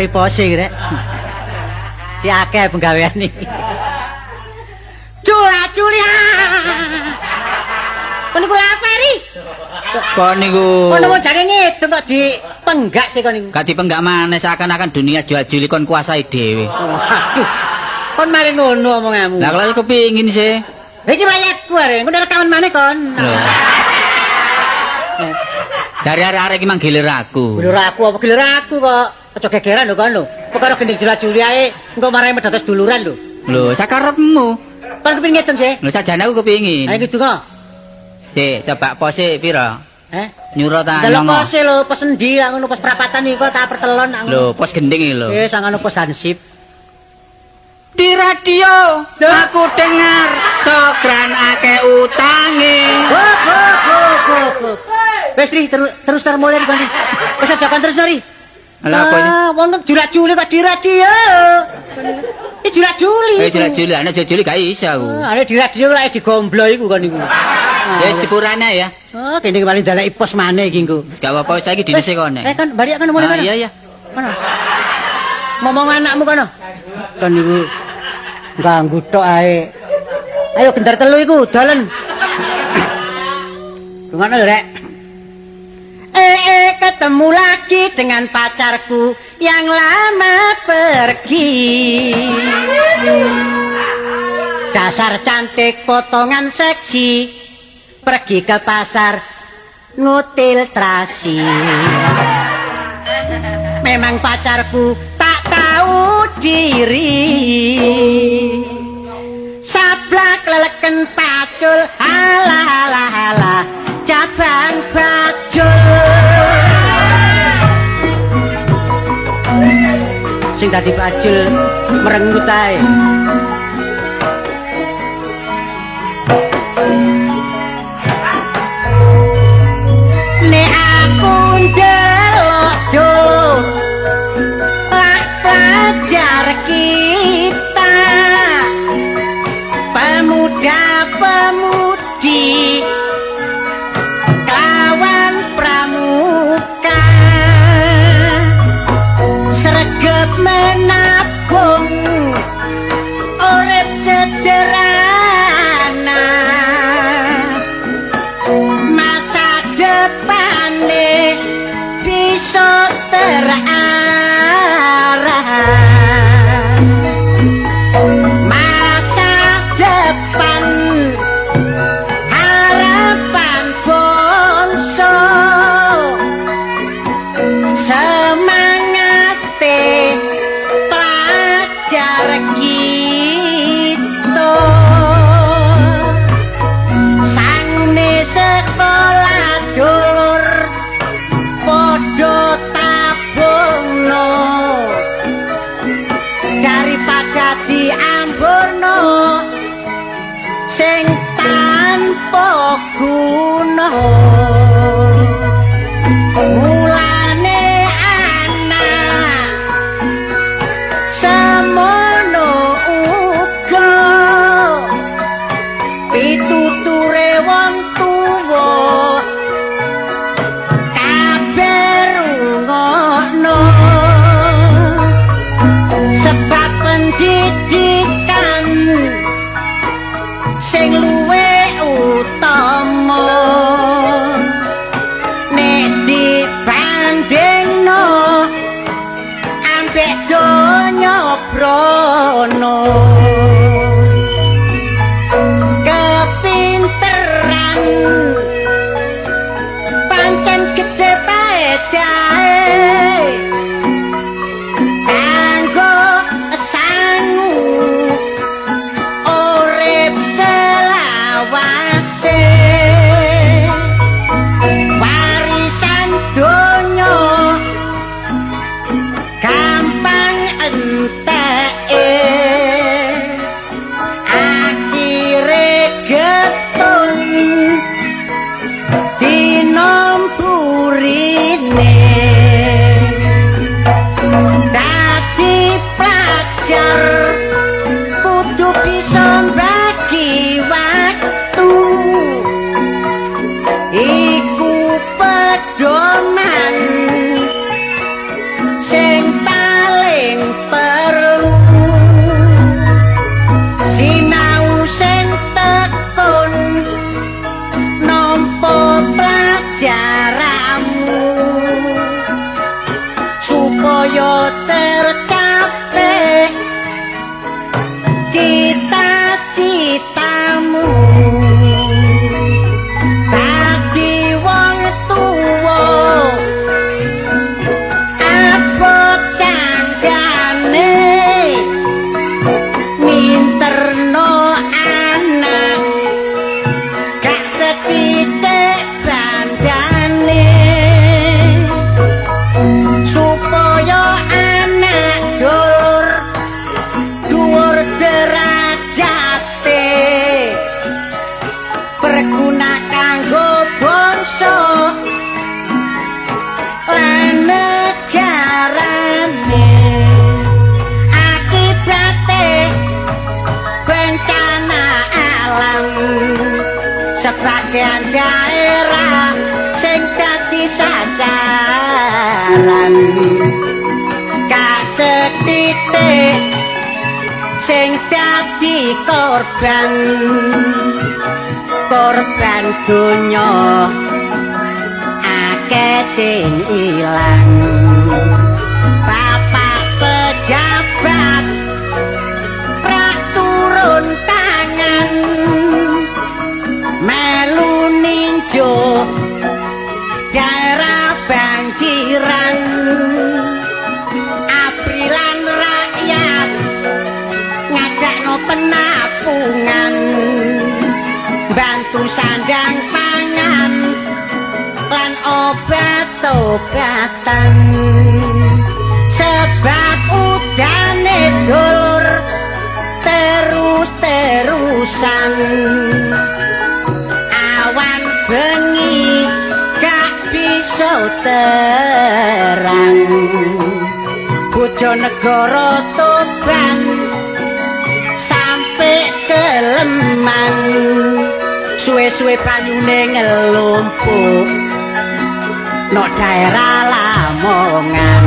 apa pose iki, Rek. Si akeh penggawean iki. Cula culia. Kon niku laperi. Kok niku Kon mau jane ngidung kok dipenggak sih kon niku. gak dipenggak maneh seakan-akan dunia jual juli kon kuasai dhewe. Waduh. Kon malah ngono omonganmu. Lah kalau kepingin sih. Iki wayahku are, ngono rekaman maneh kon. Dari arek-arek iki manggilir aku. Bener aku apa gelir aku kok. Aja gegeran lho kon lho. Perkara gending jelas Juli ae engko marahi medados duluran lho. Lho, sakarepmu. Kon kepengin ngedeng sih? Lho sajane aku kepingin. Ayo gitu kok. Sik, coba pose pira? Eh? Nyuruh ta Delok nyongo. pose lho, pos endi ngono pos perapatan iki kok tak pertelon ngono. Lho, pos gending iki lho. Eh, sangono pos hansip. Di radio aku dengar sogran akeh utange. Wes terus terus termulai kon. Wes aja kon terus Ri. Lah apa? Ah, wong kok jurak juli kok di radio. Iki jurak juli. Eh jelas juli, ana juli gak iso aku. Ah, di radio lah digomblo iku kon niku. Ya sepurane ya. Oh, kene paling dalek pos maneh iki engko. Gak apa-apa saiki dinese Eh, kone. kan bari kan mulai Ah, mana? iya iya. Mana? Ngomong anakmu kono. Kan niku ganggu tok ae. Ayo gendar telu iku dolen. Gimana lho, Rek? Ketemu lagi dengan pacarku yang lama pergi. Dasar cantik potongan seksi pergi ke pasar ngutil trasi. Memang pacarku tak tahu diri. Sablak leleken pacul, halah halah halah, cabang pacul. Sing tadi pacul merengut ae. Lan daerah sing dadi sasaran. Kasetitik sing dadi korban korban donya akeh sing ilang bantu sandang pangan lan obat-obatan sebab udane dulur terus-terusan. Awan bengi gak bisa terang. Bojonegoro Tuban sampai keleman suwe-suwe banyune ngelumpuk. No daerah Lamongan.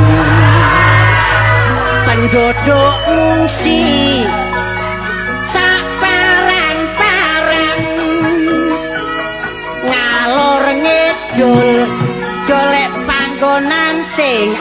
Penduduk ngungsi ngalor ngidul golek panggonan sing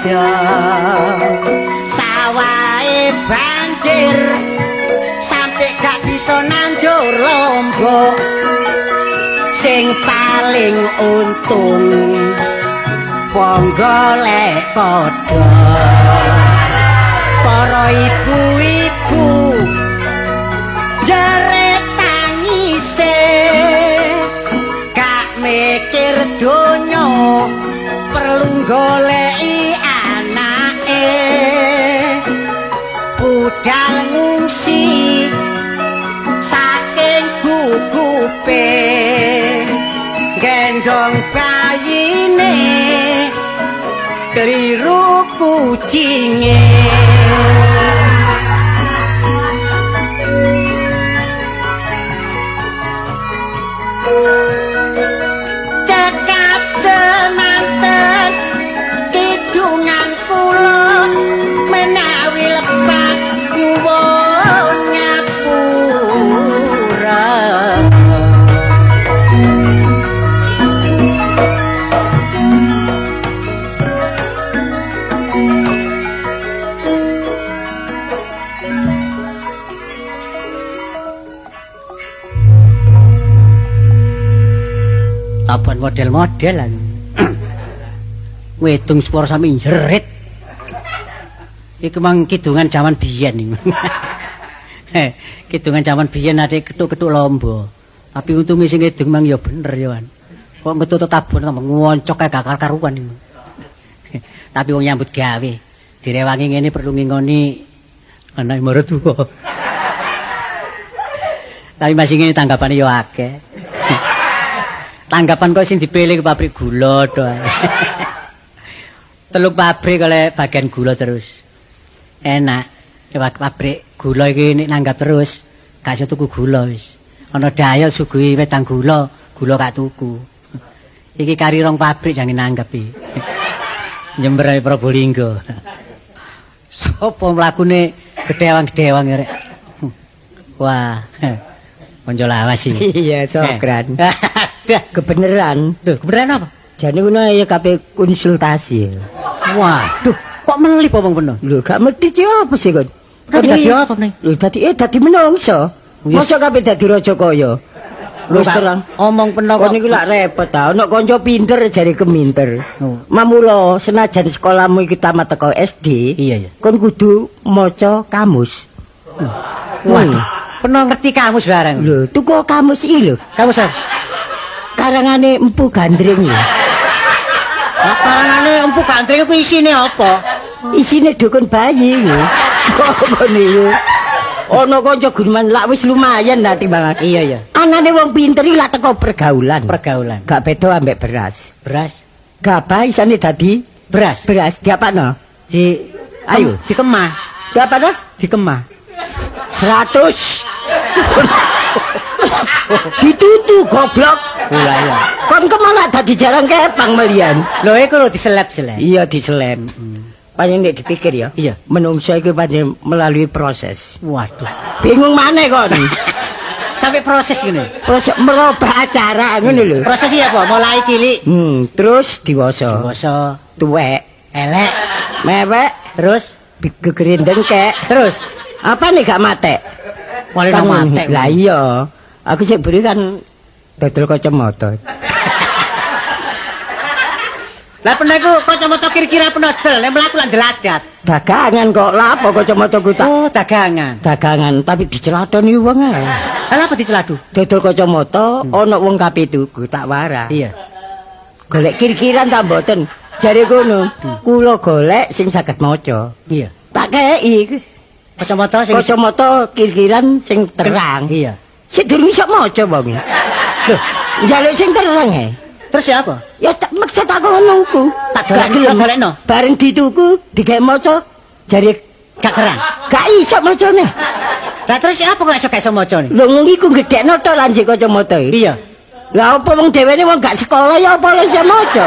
wedok sawahe banjir sampai gak bisa nandur lombok. Sing paling untung wong golek kodhok para ibu-ibu jare tangise. Gak mikir donya perlu goleki три рук путине. Model-model. Wedung spor sami jerit. Iku mang kidungan zaman biyen iku. Eh, kidungan zaman biyen ade ketuk-ketuk lomba. Tapi untunge sing ngedung mang ya bener ya kan. Kok ngetut tabun ngoncok kae gak karuan iku. Tapi wong nyambut gawe. Direwangi ngene perlu ngingoni anak maratuwa. Tapi masih ngene tanggapane ya akeh. Tanggapan kok sing dipilih ke pabrik gula to. ae. Teluk pabrik oleh bagian gula terus. Enak. Lewat pabrik gula iki nek nanggap terus gak iso tuku gula wis. Ana daya suguhi wedang gula, gula gak tuku. Iki kari rong pabrik jangan nanggap iki. Jember ae Probolinggo. Sopo mlakune gedewang-gedewang ya, rek. Wah. Konco lawas iki. Iya, Sokran. Dah, Kebeneran. Duh, kebenaran apa? Jane ngono ya kabeh konsultasi. Waduh, kok melip apa bener? Lho, gak mesti ci apa sih kon? Dadi apa nih? Lho, dadi eh dadi menungso. Masa kabeh dadi raja kaya? Lho, terang. Omong penuh Kon niku lak repot ta, ana kanca pinter jare keminter. Oh. Mamula senajan sekolahmu iki tamat teko SD, Iya, iya. kon kudu maca kamus. Wah, Hmm. Peno ngerti kamus bareng. Lho, tuku kamus iki lho. Kamus apa? Karangane Empu Gandring lho. Parangane empuk gandring ku isine apa? Isine dukun bayi lho. Kok ngene yo. Ana kanca guneman lak wis lumayan lah timbangan. Iya iya. Anane wong pinter iki lak teko pergaulan. Pergaulan. Gak beda ambek beras. Beras. Gabah isane dadi Beras. beras diapakno? Di Ayo. dikemah. Diapakno? Dikemah. 100. Ditutu goblok. Lah iya. Kon ke mana dadi jarang kepang melian. Lho iku lho diselep-selep. Iya diselem. Panjen nek dipikir ya. Iya. Menungso iku panjen melalui proses. Waduh. Bingung maneh kon. Sampai proses gini. proses merubah acara ngono lho. Proses iya apa? Mulai cilik. Hmm, terus diwasa. Dewasa, Tuwek, elek, mewek, terus gegerin dengkek. terus Apa nih gak mate? mulai nang mate. Lah iya. Aku sik beli kan dodol kacamata. Lah pernah iku kacamata kira-kira penodol, nek mlaku lan delagat. Dagangan kok lapo kacamata ku tak Oh, dagangan. dagangan tapi dicelatoni wong ae. Lah apa diceladu? Dodol kacamata ana wong kape tuku tak warah. Iya. Golek kir-kiran tak mboten. Jare kono, kula golek sing saged maca. Iya. Tak kei Kacamata sing kacamata kir-kiran sing terang. Iya. Sik durung iso maca wong. Loh, njaluk sing terang ae. Terus ya apa? Ya tak maksud aku ngono ku. Tak Gak gelem. golekno? Bareng dituku digawe maca jare Gak terang. gak iso macane. Lah terus ya apa kok iso gak iso maca nih? Lho ngene iku gedhekno to lan jek kacamata iki. Iya. Lah apa wong dhewene wong gak sekolah ya apa lho iso maca?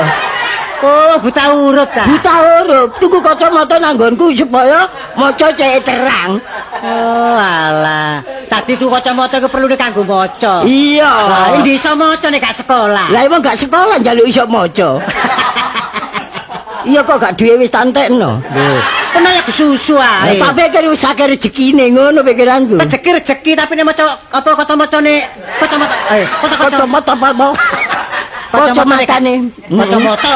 Oh, buta huruf ta. Buta huruf, tuku kacamata nanggonku supaya maca cek terang. Oh, alah. Tadi tuh kacamata iku perlu kanggo maca. Iya. Lah, ndi iso maca nek gak sekolah? Lah emang gak sekolah njaluk iso maca. Iya kok gak duwe wis tantekno. Lho, kena ya kesusu ae. Lah tak pikir wis akeh rezekine ngono pikiranku. Rezeki-rezeki tapi nek maca apa kacamacane kacamata eh Kacamata apa mau? Kacamatane. kacamata.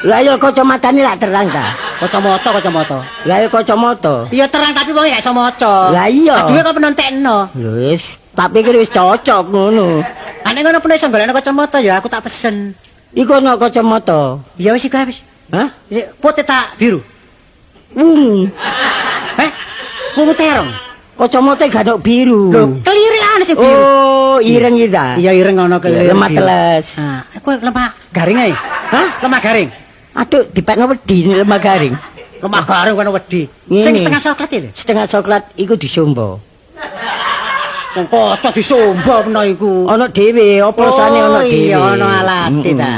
Lah ya kacamatane lak terang ta. Kacamata kacamata. Lah ya kacamata. Iya terang tapi wong gak iso maca. Lah iya. Aduh kok penentekno. Lho wis tak pikir wis cocok ngono. Ane ngono pun iso golekno kacamata ya aku tak pesen. Iku ana kacamata. Ya wis iku wis. Hah? Putih tak biru. Wung. Eh? Wungu terong. Kacamata gak biru. Lho, kelirian sing biru. Oh, ireng iki ta. Iya ireng ngono ke Lemah teles. Nah, aku lemah garing ae. Hah? Lemah garing. Aduh, dipekno wedi nih lemah garing. Lemah garing kono wedi. Sing setengah coklat iki. Setengah coklat iku disombo. Wong kocok disombo meno iku. Ana dhewe, oplosane ana dhewe. Iya, ana alate ta.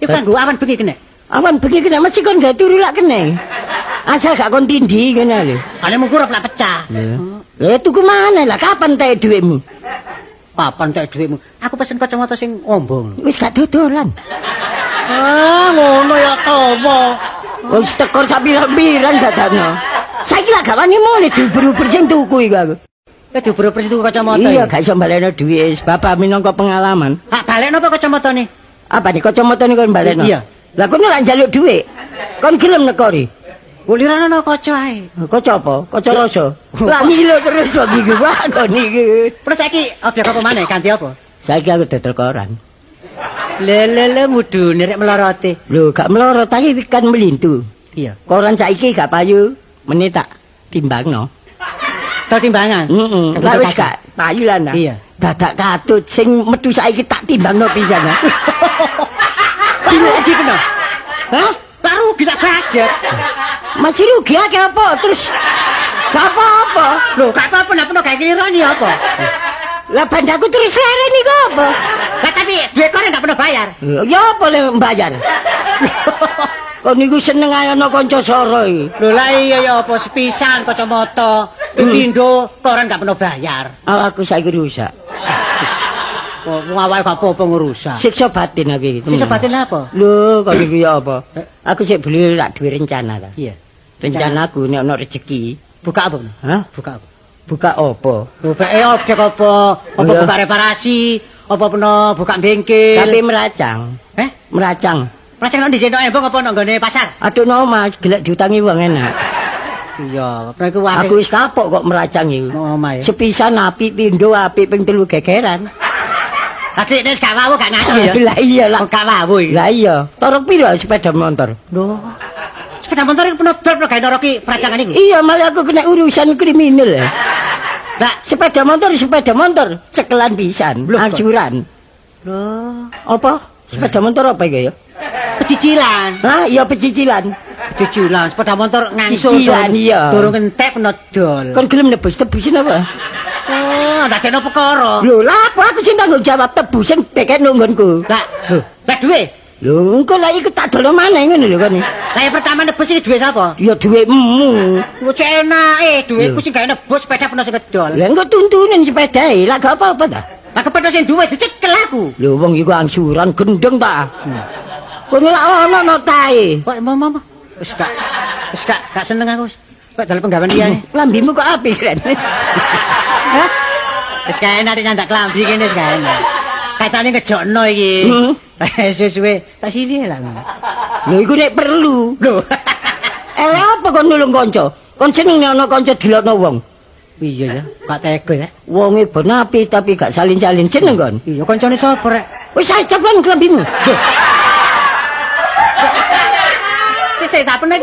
Iku kanggo awan bengi kene. Awan bengi kena mesti kon gak turu lak kene. Asal gak kon tindhi kene lho. Ane mung kurang lak pecah. Lah tuku mana lah kapan teh dhuwitmu? Papan tek dhuwitmu. Aku pesen kacamata sing ombong. Wis gak dodolan. Ah, ngono ya tomo. Wis tekor sak pirang-pirang dadakno. Saiki lah gak wani mulih diuber-uber sing tuku iku aku. Ya diburu persis tuku kacamata. Iya, gak iso balekno dhuwit, wis bapak minangka pengalaman. Hak balik napa kacamata nih? Apa nih kacamata niku kon balekno? Iya. Lah kon ora njaluk dhuwit. Kon gelem nekori. Uliran ana kaca ae. Kaca apa? Kaca rasa. Lah ngilo terus kok iki waduh niki. Terus saiki objek apa maneh ganti apa? Saiki aku dodol koran. Lelele mudu nirek melorote. Lho, gak meloro tapi kan melintu. Iya. Koran saiki gak payu, menit tak timbangno. Tau timbangan. Heeh. Lah wis gak payu lah. nah. Iya. Dadak katut sing metu saiki tak timbangno pisan. Kok rugi kena? Hah? Lah rugi sak budget. Masih rugi akeh apa? Terus gak apa-apa. Lho, gak apa-apa nek peno gawe kelirani apa? Lah bandaku terus lere niku apa? Lah tapi duit koran gak pernah bayar. Lho, Ya apa le mbayar? Kok niku seneng ae ana kanca soro iki. Lho lah iya ya apa sepisan kacamata. Pindo koran gak pernah bayar. Aku saiki rusak. Wong awake gak apa-apa ngurusak. Siksa batin aku iki. Sisa batin apa? Lho, kok niku ya apa? Aku sik beli lak duwe rencana ta. Iya. Rencanaku nek ana rezeki, Buka apa? hah? Buka apa? Buka apa? Buka eh objek apa? Apa buka reparasi? Apa peno buka bengkel? Tapi meracang, eh, meracang. Rasa nang dhisik tok embong apa nang gone pasar? Aduh no mas, gelek diutangi wong enak. Iya, Aku wis kapok kok meracang omah ya. Sepisan apik pindho apik ping telu gegeran. Tadi nek gak wawu gak ngaji ya. Lah iya lah. Oh, gak wawu iki. Lah iya. Torok piro sepeda motor? Lho. Sepeda motor iku penuh dol gawe noroki peracangan iku. Iya, malah aku kena urusan kriminal. ya. Lah, Sepeda motor, sepeda motor, cekelan pisan, Loh, kok. ansuran. lho, Apa? Sepeda motor apa iki ya? pecicilan. Hah, iya pecicilan. Cicilan sepeda motor ngangsul. Durung- iya. Durung entek penuh dol. Kon gelem nebus tebusin apa? Oh, dadekno perkara. Lho, lah apa aku sing tanggung jawab tebusin teket nunggonku. Lah, lah duwe. Lho, engko lah iku tak dono maneh ngono lho kon. Lah yang pertama nebus iki duwe sapa? Ya duwekmu. Lu cek enake duweku Lho. sing gawe nebus sepeda penuh sing kedol. Lah engko tuntunin sepedae, lah gak apa-apa ta? Lah kepedha sing duwe dicekel aku. Lho wong iku angsuran gendeng ta. Kono lak ono no tae. Kok mau. Wis gak wis gak gak seneng aku. Kok dalam penggawean liyane. Lambimu kok apik kan? Hah? Wis enak nek nyandak klambi kene wis enak. Katane ngejokno iki. Hmm. Eh suwe-suwe tak silih lah. Lho iku nek perlu. Lho. Eh apa kon nulung kanca? Kon seneng nek ana kanca dilokno wong. Iya ya, gak tega ya. Wonge ben apik tapi gak salin-salin seneng kon. Iya kancane sapa rek? Wis acap lan klambimu. Wis tak pernah.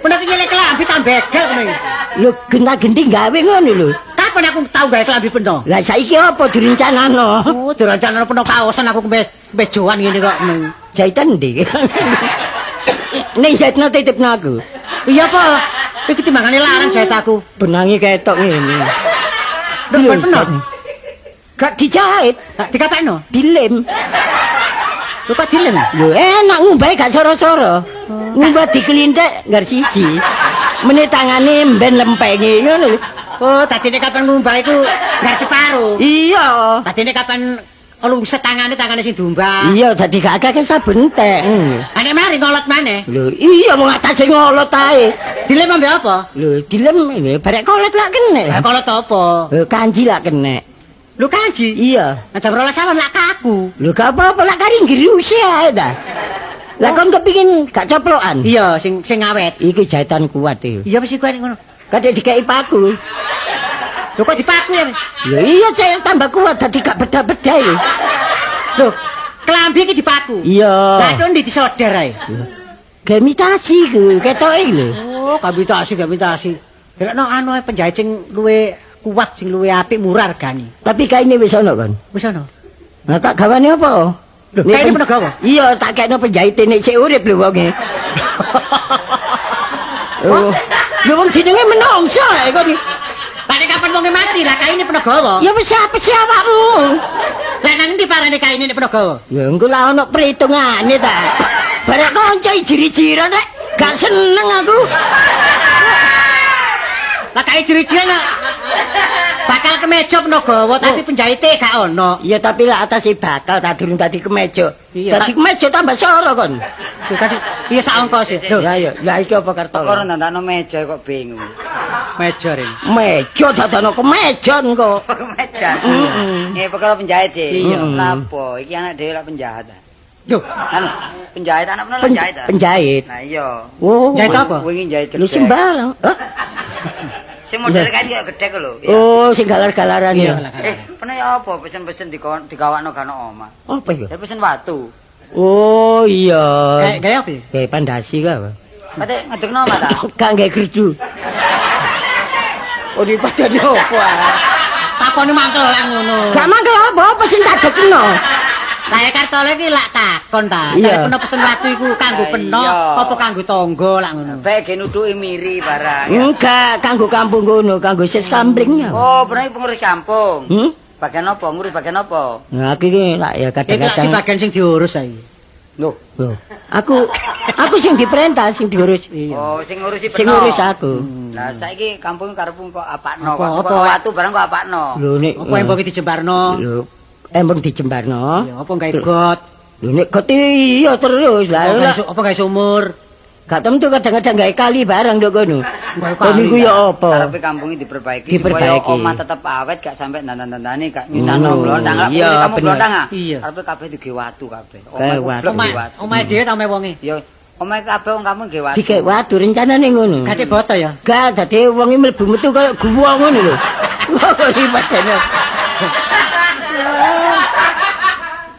Pernah nyelek klambi tak begal ngono iki. Lho genta-genti gawe ngono lho. Kapan aku tau gawe klambi peno? Lah saiki apa direncanano? Oh, direncana peno kaosan aku kembe bejoan ngene kok. Jahitan ndi? Ning jahitno titipno aku. Iya apa? Iki timbangane larang jahit aku. Benangi ketok ngene. Lho, peno. Gak dijahit, Gak dikapekno. dilem. Lho kok dilem? Lho enak ngumbahe gak soro-soro. Ngumbah dikelintek nggar siji. Menit tangane mben lempengi ngono lho. Oh, tadine kapan ngumbah iku gak separo. Iya. Tadine kapan lungset tangane tangane sing dumbang. Iya, dadi gak akeh saben entek. Ane mari ngolot maneh. Lho, iya wong atase ngolot ae. Dilem ambe apa? Lho, dilem lho, barek kolet lak kene. Lah kolot apa? Lho, kanji lak kene. Lu kanji. Iya. Aja rolas awan lak kaku. Lho, gak apa-apa lak kari ngriusi ae ta. Lah kon kepingin gak coplokan? Iya, sing sing awet. Iki jahitan kuat iki. Iya wis iku ngono. Kadek dikei paku. Lho kok dipaku ya? Lho iya saya tambah kuat dadi gak beda-beda iki. Lho, klambi iki dipaku. Iya. Lah kok ndi disodar ae. Gemitasi ku, ketoke lho. Oh, kabitasi kabitasi. Dekno anu penjahit sing luwe kuat sing luwe apik murah regane. Tapi kaine wis ana kan. Wis ana. Nah tak gawane apa? Lho, Nek kaine pen- peno gawa? Iya, tak kene penjahit nek sik urip lho wonge. Oh. Lho wong jenenge menungso ae kon. Lah nek kapan wonge mati lah kaine peno gawa. Ya wis apa sih awakmu? Lah nang ndi parane kaine nek peno gawa? Ya engko lah ana perhitungane ta. Barek kanca jiri-jira nek gak seneng aku. Lah kae jeri-jeri lah. Bakal kemeja gawa tapi penjahite gak ono. Ya tapi lah atas bakal tak durung tadi kemeja. Iya, Tadi kemeja tambah soro kon. Tadi iya sak ongkos ya. Lho, Ya ya, lah iki apa karto? Kok ora ndandakno meja kok bingung. meja ring. Meja dadano kemejon kok. meja. Mm-mm. Eh perkara penjahit sih. Iya. Lapo, iki anak dhewe lak penjahat. ah. Yo, Anu, penjahit anak menawa Pen- penjahit. ah. penjahit. Nah iya. Oh. Jahit apa? Wingi jahit Lu gedhe. sembarang. Hah? Sing model kan kaya gedhe ku lho. Oh, sing galar-galaran ya. Eh, pernah ya apa pesen-pesen digawakno gak ono omah. Apa iku? Ya pesen watu. Oh, iya. kayak kayak apa? ya? Kayak pandasi ka apa? Kate ngedekno omah ta? Gak nggae gerdu. Oh, di padane apa? Takone mangkelan ngono. Gak mangkel apa apa sing tak dekno. Lah kartole iki lak takon ta. Peno pesen watu iku kanggo peno apa kanggo tangga lak ngono. Bae ge nuduki miri barang. Enggak, kanggo kampung ngono, kanggo sis kamplingnya. Oh, pernah pengurus kampung. Hmm? Bagian apa? Ngurus bagian apa? Nah, aku iki lak ya Iki lak kadang-kadang. bagian sing diurus saiki. Loh. Loh, Aku aku sing diperintah, sing diurus. Iya. Oh, sing ngurusi Sing ngurus aku. Lah saiki kampung karepmu kok apakno Apa, kok apa, watu barang kok apakno. Lho nek Apa yang mbok dijembarno? Lho, embung dijembarno. Iya, apa gawe got? Lho nek kok iya terus lah. Apa gawe sumur? Gak tentu kadang-kadang gawe kali barang ndok kono. Gawe Kok niku kali, ya apa? Karepe kampung iki diperbaiki, Diperbaiki. supaya omah tetep awet gak sampe dandan-dandane gak nyusahno Oh, blondang. Lah iya, kamu blondang ah? Karepe kabeh dige watu kabeh. Omah watu. blok Omah watu. omah dhewe ta omah wonge? Ya Omahe kabeh wong kamu nggih watu. Dikek waduh rencanane ngono. Gate boto ya. Gak dadi wong iki mlebu metu kaya guwa ngono lho. Kok iki padane.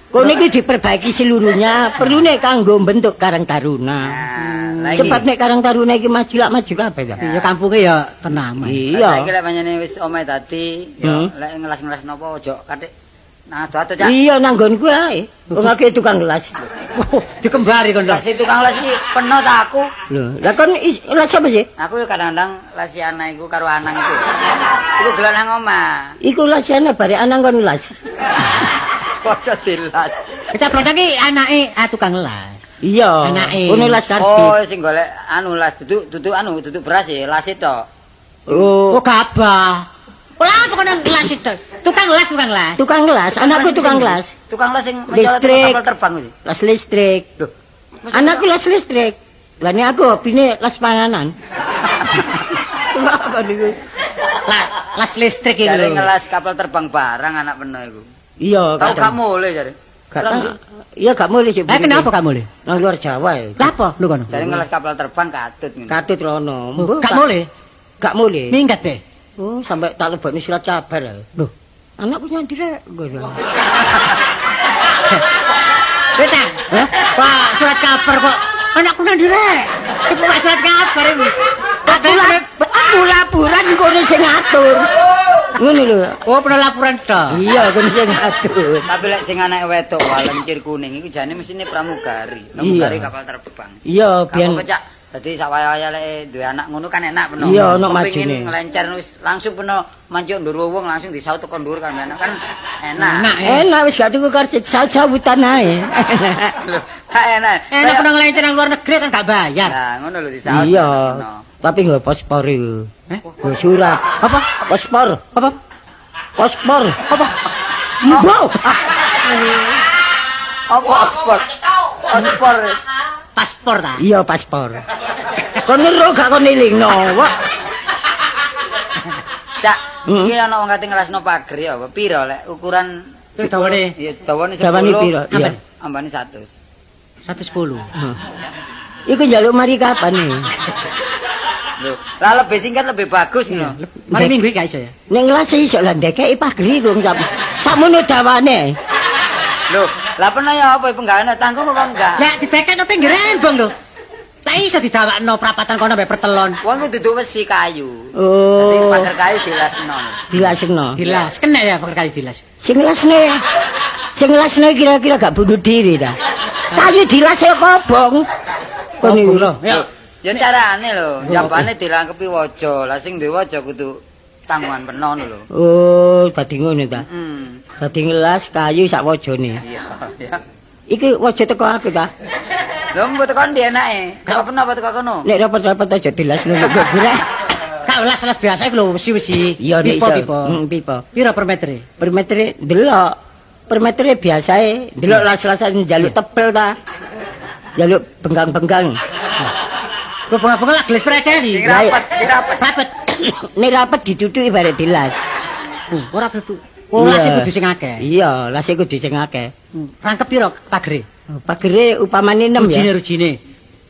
Kono iki diperbaiki seluruhnya, perlune kanggo bentuk Karang Taruna. Nah. Sebab nek Karang Taruna iki maju lak maju kabeh ta. Ya kampunge ya tenang. Iya. Saiki lek pancene wis omahe dadi, ya Hmm. lek ngelas-ngelas napa ojo katik Nah, ado-ado cak. Iya nang nggonku ae. Wong akeh tukang gelas. Dikembari kon Lah si tukang les iki peno ta aku. Lho, lah kon gelas apa sih? Aku yo kadang-kadang lesi anak iku karo anang iku. Iku gelar nang omah. Iku lasiane bare anang kon gelas. Padha dilas. Iki anake ah tukang las. Iya. Anake. Kono las Oh, karbit. sing golek anu las duduk duduk anu duduk beras ya, las tok. Oh, Oh gabah. Olah pokoknya las itu. Tukang las tukang las. tukang gelas. Anakku tukang gelas. Tukang las sing mencolot Listrik. kapal terbang. Las listrik. Loh. Anakku las listrik. Lah ini aku hobine las panganan. Lah, las listrik iki Jare lho. ngelas kapal terbang barang anak peno iku. Iya, Tahu kadang. kamu oleh jare. Gak tahu. Iya gak boleh sih. Lah kenapa kamu le? Nang luar Jawa ya. Lah apa lu kono? Jare ngelas kapal terbang katut ngono. Katut rono. Oh, Gak boleh. Gak boleh. Minggat be. Oh, sampai tak lebokne surat kabar. ya. Loh, Anakku nyandire ngono. Beta. Wah, surat kabar kok. Anakku nang direk. Iku kok surat kabar. Aku lap- aku laporan kono sing ngatur. Ngono lho. Oh, pernah laporan tok. Iya, kono sing ngatur. Tapi lek sing anak wedok walencir kuning iki jane mesine pramugari. Pramugari kapal terbang. Iya, biyen pecak. Dadi sawaya lek duwe anak ngono kan enak peno. Iya, ono Kepingin majune. Ngelencer wis langsung peno mancuk ndur wong langsung disaut tekan ndur kan enak kan enak. Enak, enak wis gak tuku karcis sawutan ae. Enak. Enak pernah ngelencer nang luar negeri kan gak bayar. Nah, ngono lho disaut. Iya. Tapi nggak paspor itu. Eh? Nggo surat. Apa? Paspor. Apa? Paspor. Apa? Mbok. Apa paspor? Paspor. Paspor ta? Iya, paspor. Kon ngero gak kon elingno, Wak. Cak, Hmm. iki ana wong kate ngelasno pager ya, apa piro lek ukuran dawane Iya, dawane 10. Dawane piro? Iya. Ambane- Ambane 100. 110. Iku njaluk mari kapan nih? Lho, lah lebih singkat lebih bagus ngono. Mari minggu iki gak iso ya. Ning ngelas iso lah ndekeki pagri kok sak. Sakmono dawane. Lho, lah pernah ya apa penggawean tanggung apa enggak? Lah dibeken apa pinggir embong lho. Tak iso didawakno prapatan kono mbek pertelon. Wong ku duduk besi kayu. Dadi Oh, pager kayu dilasno. dilasengno. Dilas, kena ya pakai kali dilas. Sing ngelasne. Sing ngelasne kira-kira gak bunuh diri dah. Kayu dilas e kobong. Kon Oh, iku. lho. Ya. Ya carane lho, jambane dilangkepi waja. Lah sing duwe waja kudu tanggungan penon lho. Oh, dadi ngono ta. Hmm. Dadi ngelas kayu sak wajane. Iya, ya. Iki waja teko aku ta. Lho mbok tekan ndi enake? Kok pernah apa teko kono? Nek rapet-rapet aja dilasno nek gak gerak. Kak las-las biasa iku lho wesi-wesi. Iya nek iso. pipo. Hmm, pipo. Piro per meter? Per meter delok. Per meter biasae delok las-lasan njaluk tebel ta. Njaluk benggang-benggang. Bunga-bunga lah gelis predeli. Sing rapet, sing rapet. Rapet. Nek rapet diduduki bare dilas. Uh, ora betul. Oh, Iya. lasi kudu sing akeh. Iya, lase kudu sing akeh. Hmm. Rangkep piro pagere? Pagere upamane 6 Rujine ya. rujine.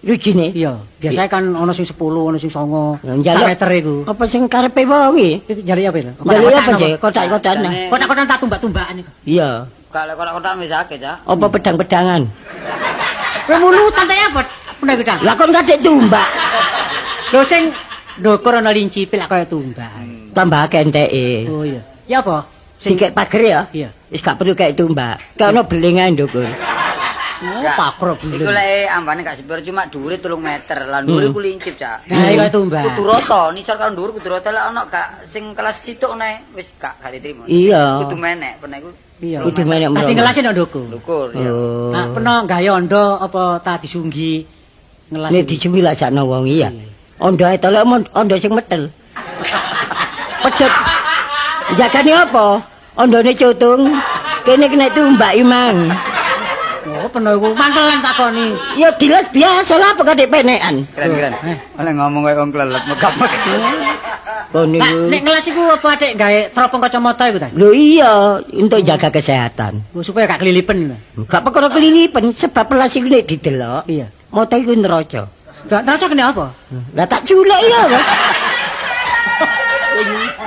Rujine. Iya, biasanya kan ana sing 10, ana sing 9. Ya, njaluk. Sak meter iku. Apa sing karepe wong iki? Itu jari apa itu? Njaluk apa sih? Kotak-kotakan. Jane- Kotak-kotak tak tumbak-tumbakan iku. Iya. Kalau kotak-kotak wis akeh, Cak. Apa pedang-pedangan? Lah mulutan ta apa? Pernah kita. Lah kon kadek tumbak. Lho sing ndukur ana lincipil kaya tumbak. Tambah kenteke. Oh iya. Ya apa? Sikek pagere ya. Iya. Wis gak perlu kayak tumbak. Kayak ono belingan ndukur. Oh, Enggak. pakro Iku belum. lek ambane gak sepiro cuma dhuwure 3 meter. Lah dhuwure Hmm. ku lincip, Cak. Nah, kaya tumbak. Kudu rata, nisor karo dhuwur kudu rata lek ana gak sing kelas situk nek wis gak gak diterima. Iya. Kudu menek, pernah iku Iya. Kudu menek Tadi mrono. ngelasin ndok ndukur. lukur ya. Oh. Nah, pernah gawe ondo apa ta disunggi ngelas. Nek dijumi lak sakno wong iya. Ondo ae tolek mon- ondo sing metel. Pedhet. Jagane apa? Ondone cutung. Kene kena tumbak imang. Oh, pernah iku mantelan takoni. Ya dilas biasa lah apa kadek penekan. Keren-keren. Eh. Oleh ngomong kaya wong klelet megap-megap. Kon Nah, nek ngelas iku apa adek gawe teropong kacamata iku ta? Lho iya, untuk jaga kesehatan. Oh, supaya gak kelilipen. Gak perkara kelilipan sebab pelas iku nek didelok. Iya. Moto iku neraca. Gak terasa kena apa? Lah tak culek ya.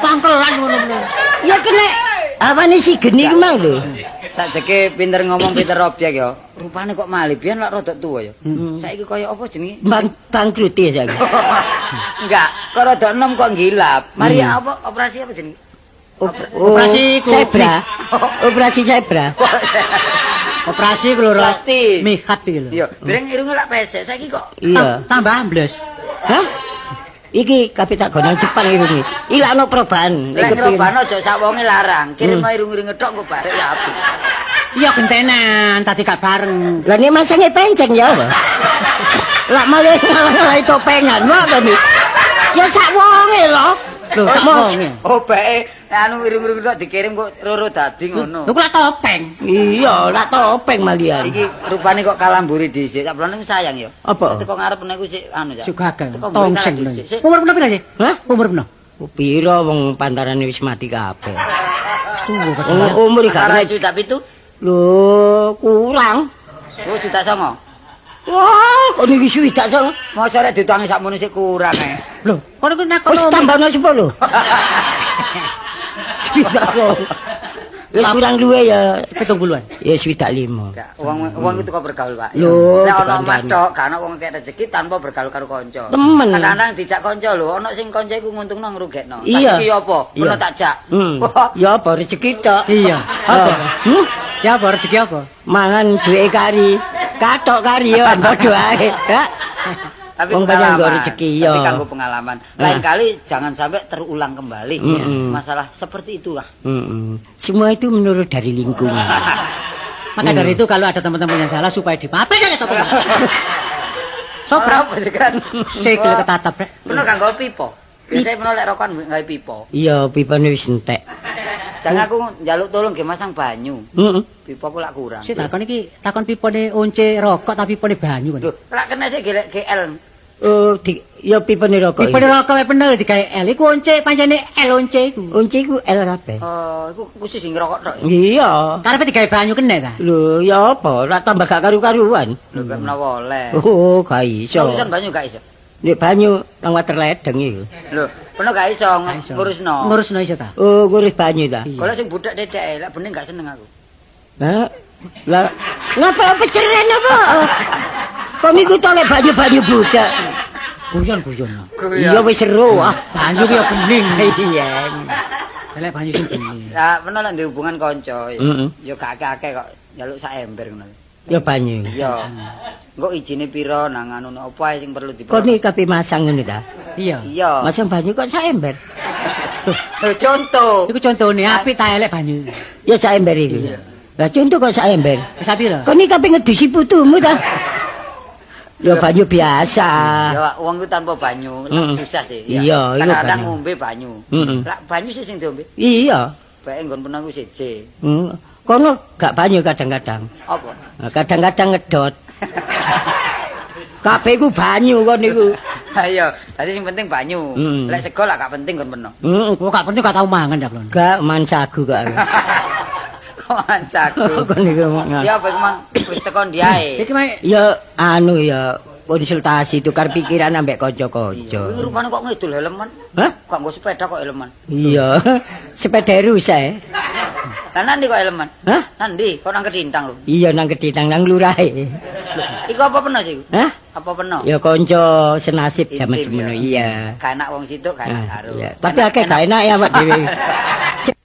Pangkelan ngono-ngono. Ya kena awane si geni ku mang lho. Sajeke pinter ngomong pinter objek ya. Rupane kok malih biyen lak rada tuwa ya. Hmm. Saiki kaya apa jenenge? Bang bangkrut ya saiki. Enggak, kok rada enom kok gilap. Mari Hmm. apa operasi apa jenenge? Op- Operasi zebra. Operasi zebra. Operasi ku lho. Plastik. Mikat iki lho. Iya, dereng irunge lak pesek saiki kok. Iya. Tambah ambles. Hah? Iki kabeh tak gonang Jepang irunge. Ilakno perubahan. Lek Nek kepengin- ngrobano aja sak wonge larang. Kirim Hmm. irung-irunge tok kok barek ya apik. Iya gentenan, tadi gak bareng. Lah nek masange penceng ya? Lah malah ngalah topengan wae to nih. Ya sak wonge lho. Lho, sak bae anu irung-irung tok dikirim kok roro dadi ngono. Lho kok topeng. Iya, lah topeng malian. Iki rupane kok kalamburi dhisik. Sak blone sayang ya. Apa? Teko ngarep niku sik anu ya. Tongseng. dhisik. Sik. Umur pira pira sih? Hah? Umur pira? Oh, Piro wong pantarane wis mati kabeh. Tuwa kok. Wong umur gak kena- juta pitu, Lho, kurang. oh juta songo. Wah, kok niki suwi tak song. Mosok rek ditangi sakmono sik kurang eh. Lho, kono ku nak Wis tambahno 10. Suwi tak song. Wis kurang luwe ya. 70-an. Ya suwi tak limo. Enggak, wong wong itu kok bergaul, Pak. Lho, Nek ana matok, gak ana wong kek rezeki tanpa bergaul karo kanca. Temen. Kadang-kadang dijak kanca lho, ana sing kanca iku nguntungno ngrugekno. Iya. iki apa? Ono tak jak. Hmm. Ya apa rezeki tok. Iya. Apa? Hmm? Ya apa rezeki apa? Mangan duwe kari. Katok kari ya padha ae, tapi Wong banyak pengalaman. nggo rezeki, Tapi iya. kanggo pengalaman. Nah. Lain kali jangan sampai terulang kembali Mm-mm. masalah seperti itulah. Mm-mm. Semua itu menurut dari lingkungan. Maka dari itu kalau ada teman-teman yang salah supaya dimaafin aja. Sopo. Apa sih kan? Sikil ketatap. Penuh kanggo pipo. Biasanya penuh lek rokokan gawe pipo. Iya, pipane wis entek. Jangan aku njaluk tolong ge masang banyu. Heeh. Pipo ku lak kurang. Sik takon iki takon pipone once rokok tapi pipone banyu kan. Lho, lak kena sih gelek GL. Oh, di, ya pipane rokok. Pipone rokok wae bener digawe L iku once pancene L once iku. Unci ku L kabeh. Oh, iku khusus sing ngerokok tok. Iya. Karepe digawe banyu kene ta? Lho, ya apa? Ora tambah gak karu-karuan. Lho, gak menawa oleh. Oh, gak iso. Urusan banyu gak iso. Nek banyu nang water ledeng iku. Lho, penuh gak iso ngurusno. Ngurusno iso ta? Oh, ngurus banyu ta. Kalau sing budak dedek, lek bening gak seneng aku. Lah, lah ngapa peceren apa? Kok niku tolek banyu-banyu budak. Guyon-guyon. Iya wis seru ah. Banyu ki ya bening. Iya. Lek banyu sing bening. Penuh lek duwe hubungan kanca. ya. Ya gak akeh-akeh kok njaluk sak ember ngono. Ya banyu. Iya. Engko ijine pira nang anu apa ae sing perlu Kok diperlu. niki kabeh masang ngono ta? Iya. Iya. Masang banyu kok sak ember. Lho, contoh. Iku contone apik ta elek banyu. Ya sak ember iku. Lah contoh kok sak ember. Wis pira? Kok niki kabeh ngedusi putumu ta? Ya banyu biasa. Ya wong ku tanpa banyu susah sih. Iya, iku Kadang ngombe banyu. Lah banyu sih sing diombe. Iya. Bae nggon penang ku siji. Hmm. Kono gak banyu kadang-kadang. Apa? Kadang-kadang ngedot. Kabeh ku banyu kok niku. Ayo, tadi sing penting banyu. Mm. Lek sego lah gak penting nggon peno. Heeh. Kok gak penting gak tau mangan ya, Blon. Gak man sagu kok. aku. Kok ancaku. Kok niku mangan. Ya apa mang wis tekan diae. Iki mah Ya anu ya konsultasi tukar pikiran ambek Iya, kanca-kanca. kuwi rupane kok ngidul helman. Hah? Kok nggo sepeda kok helman. Iya. Sepeda rusak. Lah nanti kok helman. Hah? Nanti kok nang kedintang lho. Iya nang keditang nang lurahe. Iku apa peno sih? Hah? Apa peno? Ya kanca senasib jaman semono ya. iya. Gak enak wong situ enak Ah, karo. iya. Tapi akeh gak enak ya Pak Dewi.